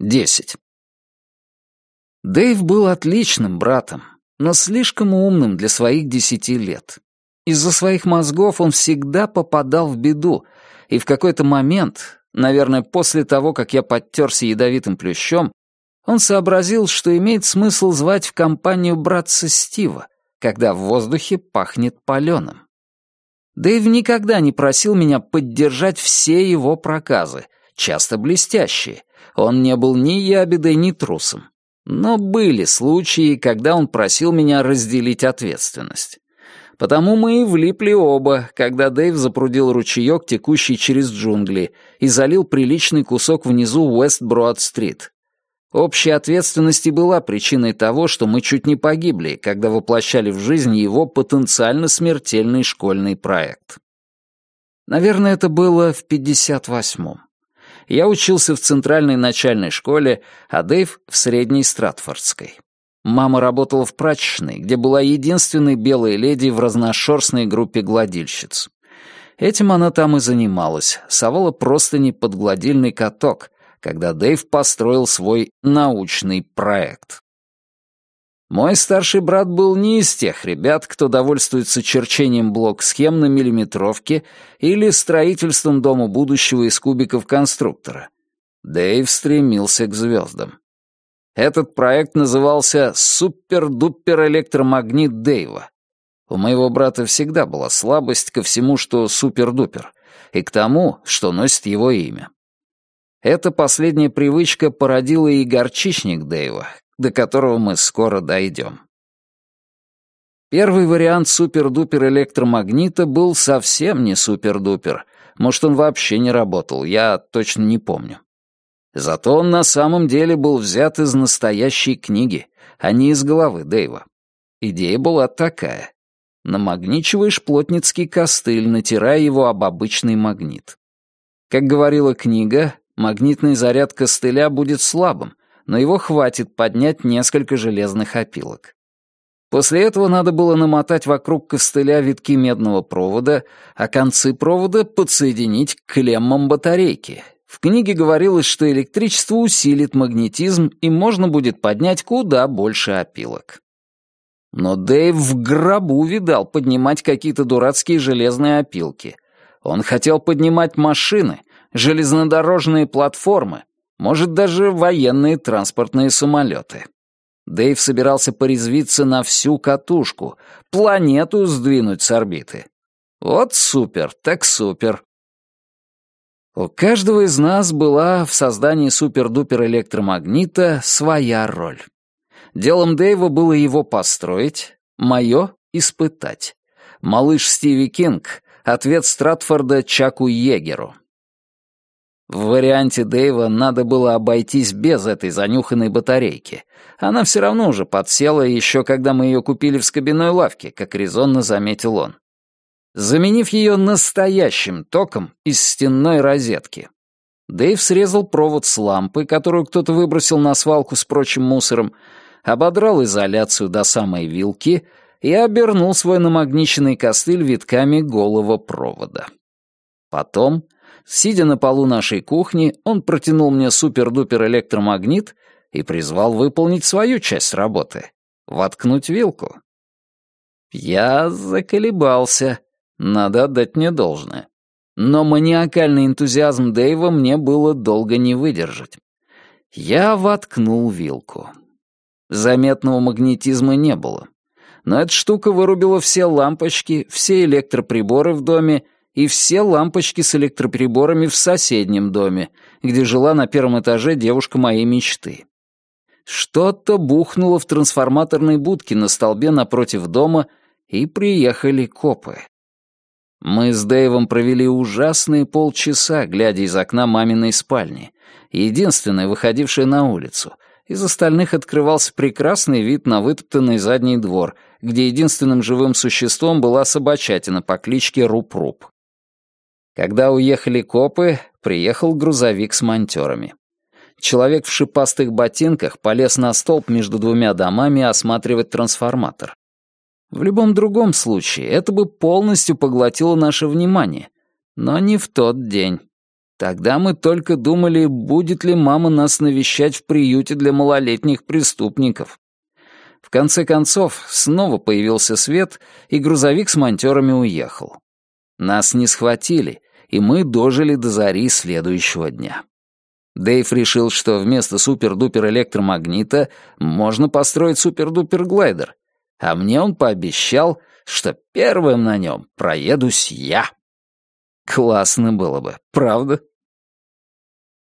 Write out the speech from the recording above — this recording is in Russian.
Десять. Дэйв был отличным братом, но слишком умным для своих десяти лет. Из-за своих мозгов он всегда попадал в беду, и в какой-то момент, наверное, после того, как я подтерся ядовитым плющом, он сообразил, что имеет смысл звать в компанию братца Стива, когда в воздухе пахнет паленым. Дэйв никогда не просил меня поддержать все его проказы, часто блестящие. Он не был ни ябедой, ни трусом. Но были случаи, когда он просил меня разделить ответственность. Потому мы и влипли оба, когда Дэйв запрудил ручеек, текущий через джунгли, и залил приличный кусок внизу Уэст-Броад-стрит. Общая ответственность и была причиной того, что мы чуть не погибли, когда воплощали в жизнь его потенциально смертельный школьный проект. Наверное, это было в 58-м. Я учился в центральной начальной школе, а Дэйв — в средней Стратфордской. Мама работала в прачечной, где была единственной белой леди в разношерстной группе гладильщиц. Этим она там и занималась, совала простыни под гладильный каток, когда Дэйв построил свой научный проект. Мой старший брат был не из тех ребят, кто довольствуется черчением блок-схем на миллиметровке или строительством дома будущего из кубиков конструктора. Дэйв стремился к звездам. Этот проект назывался «Супер-дупер-электромагнит Дэйва». У моего брата всегда была слабость ко всему, что супер-дупер, и к тому, что носит его имя. Эта последняя привычка породила и горчичник Дэйва, до которого мы скоро дойдем. Первый вариант супер-дупер электромагнита был совсем не супер-дупер. Может, он вообще не работал, я точно не помню. Зато он на самом деле был взят из настоящей книги, а не из головы Дэйва. Идея была такая. Намагничиваешь плотницкий костыль, натирая его об обычный магнит. Как говорила книга, магнитный заряд костыля будет слабым, но его хватит поднять несколько железных опилок. После этого надо было намотать вокруг костыля витки медного провода, а концы провода подсоединить к клеммам батарейки, в книге говорилось, что электричество усилит магнетизм и можно будет поднять куда больше опилок. Но Дэйв в гробу видал поднимать какие-то дурацкие железные опилки. Он хотел поднимать машины, железнодорожные платформы, может, даже военные транспортные самолеты. Дэйв собирался порезвиться на всю катушку, планету сдвинуть с орбиты. Вот супер, так супер. У каждого из нас была в создании супер-дупер электромагнита своя роль. Делом Дэйва было его построить, мое — испытать. Малыш Стиви Кинг — ответ Стратфорда Чаку Егеру. В варианте Дэйва надо было обойтись без этой занюханной батарейки. Она все равно уже подсела еще когда мы ее купили в скобяной лавке, как резонно заметил он заменив ее настоящим током из стенной розетки. Дэйв срезал провод с лампы, которую кто-то выбросил на свалку с прочим мусором, ободрал изоляцию до самой вилки и обернул свой намагниченный костыль витками голого провода. Потом, сидя на полу нашей кухни, он протянул мне супер-дупер электромагнит и призвал выполнить свою часть работы — воткнуть вилку. Я заколебался. Надо отдать мне должное. Но маниакальный энтузиазм Дэйва мне было долго не выдержать. Я воткнул вилку. Заметного магнетизма не было. Но эта штука вырубила все лампочки, все электроприборы в доме и все лампочки с электроприборами в соседнем доме, где жила на первом этаже девушка моей мечты. Что-то бухнуло в трансформаторной будке на столбе напротив дома, и приехали копы. Мы с Дэйвом провели ужасные полчаса, глядя из окна маминой спальни, единственной, выходившей на улицу. Из остальных открывался прекрасный вид на вытоптанный задний двор, где единственным живым существом была собачатина по кличке Руп-Руп. Когда уехали копы, приехал грузовик с монтерами. Человек в шипастых ботинках полез на столб между двумя домами осматривать трансформатор. В любом другом случае это бы полностью поглотило наше внимание. Но не в тот день. Тогда мы только думали, будет ли мама нас навещать в приюте для малолетних преступников. В конце концов, снова появился свет, и грузовик с монтерами уехал. Нас не схватили, и мы дожили до зари следующего дня. Дэйв решил, что вместо супер-дупер электромагнита можно построить супер-дупер глайдер, а мне он пообещал, что первым на нем проедусь я. Классно было бы, правда?